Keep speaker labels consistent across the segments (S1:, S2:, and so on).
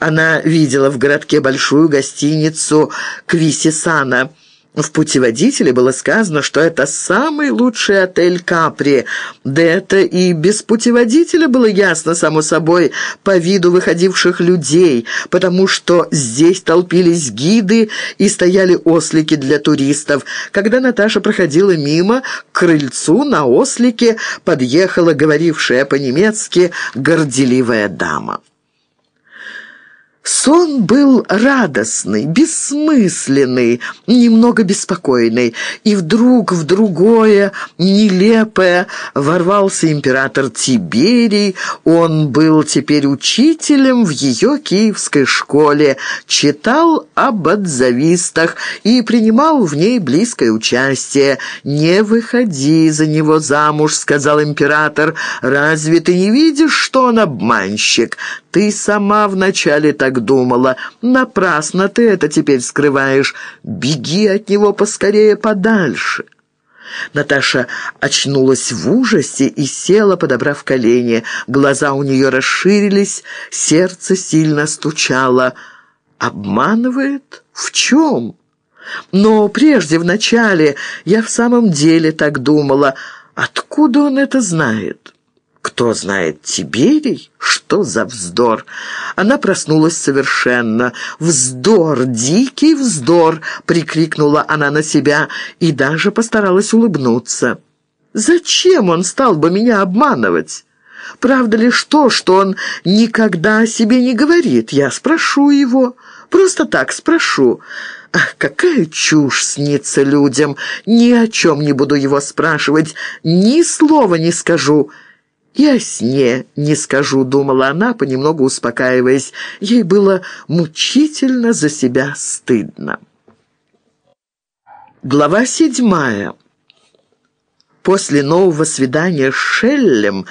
S1: Она видела в городке большую гостиницу «Квисисана». В путеводителе было сказано, что это самый лучший отель Капри. Да это и без путеводителя было ясно, само собой, по виду выходивших людей, потому что здесь толпились гиды и стояли ослики для туристов. Когда Наташа проходила мимо, к крыльцу на ослике подъехала говорившая по-немецки горделивая дама. Сон был радостный, бессмысленный, немного беспокойный, и вдруг в другое, нелепое, ворвался император Тиберий. Он был теперь учителем в ее киевской школе, читал об отзавистах и принимал в ней близкое участие. «Не выходи за него замуж», — сказал император. «Разве ты не видишь, что он обманщик? Ты сама вначале так так думала. Напрасно ты это теперь скрываешь. Беги от него поскорее подальше». Наташа очнулась в ужасе и села, подобрав колени. Глаза у нее расширились, сердце сильно стучало. «Обманывает? В чем?» «Но прежде, в начале, я в самом деле так думала. Откуда он это знает?» Кто знает Тиберий? Что за вздор? Она проснулась совершенно. «Вздор! Дикий вздор!» — прикрикнула она на себя и даже постаралась улыбнуться. «Зачем он стал бы меня обманывать?» Правда ли что, что он никогда о себе не говорит? Я спрошу его. Просто так спрошу. Ах, какая чушь снится людям. Ни о чем не буду его спрашивать, ни слова не скажу. «И о сне не скажу», — думала она, понемногу успокаиваясь. Ей было мучительно за себя стыдно. Глава седьмая. После нового свидания с Шеллем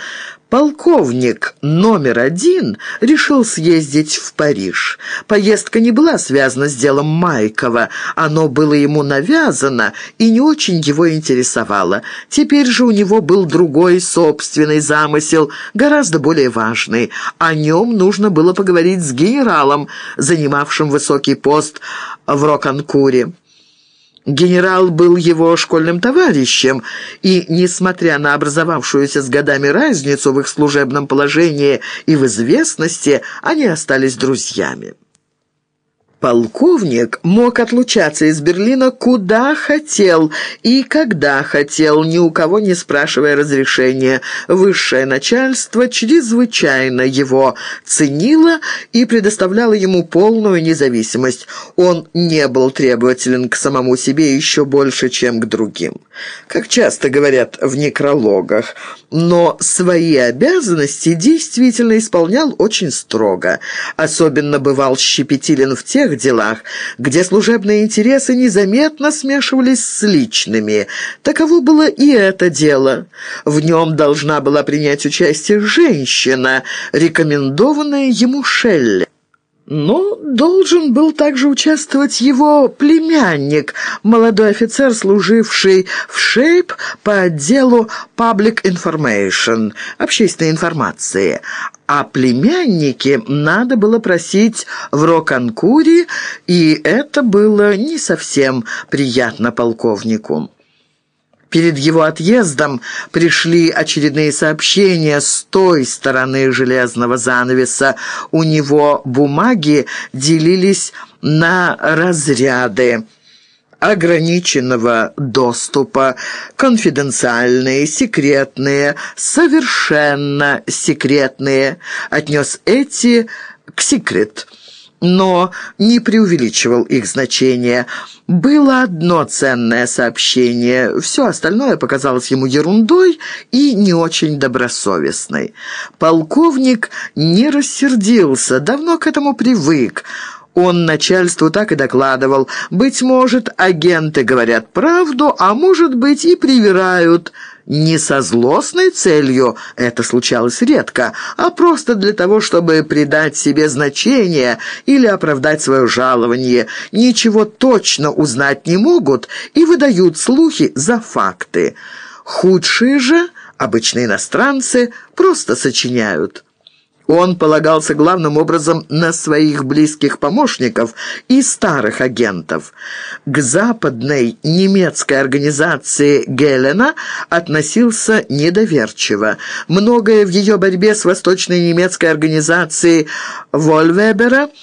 S1: Полковник номер один решил съездить в Париж. Поездка не была связана с делом Майкова, оно было ему навязано и не очень его интересовало. Теперь же у него был другой собственный замысел, гораздо более важный. О нем нужно было поговорить с генералом, занимавшим высокий пост в Роканкуре. Генерал был его школьным товарищем, и, несмотря на образовавшуюся с годами разницу в их служебном положении и в известности, они остались друзьями. Полковник мог отлучаться из Берлина куда хотел и когда хотел, ни у кого не спрашивая разрешения. Высшее начальство чрезвычайно его ценило и предоставляло ему полную независимость. Он не был требователен к самому себе еще больше, чем к другим. Как часто говорят в некрологах, но свои обязанности действительно исполнял очень строго. Особенно бывал щепетилен в тех делах, где служебные интересы незаметно смешивались с личными. Таково было и это дело. В нем должна была принять участие женщина, рекомендованная ему Шелли. Но должен был также участвовать его племянник, молодой офицер, служивший в ШЕЙП по отделу Public Information, общественной информации. А племяннике надо было просить в Роканкуре, и это было не совсем приятно полковнику. Перед его отъездом пришли очередные сообщения с той стороны железного занавеса. У него бумаги делились на разряды ограниченного доступа, конфиденциальные, секретные, совершенно секретные. Отнес эти к секрет – но не преувеличивал их значение. Было одно ценное сообщение, все остальное показалось ему ерундой и не очень добросовестной. Полковник не рассердился, давно к этому привык. Он начальству так и докладывал. Быть может, агенты говорят правду, а может быть и привирают – не со злостной целью, это случалось редко, а просто для того, чтобы придать себе значение или оправдать свое жалование. Ничего точно узнать не могут и выдают слухи за факты. Худшие же, обычные иностранцы, просто сочиняют. Он полагался главным образом на своих близких помощников и старых агентов. К западной немецкой организации Гелена относился недоверчиво. Многое в ее борьбе с восточной немецкой организацией Вольвебера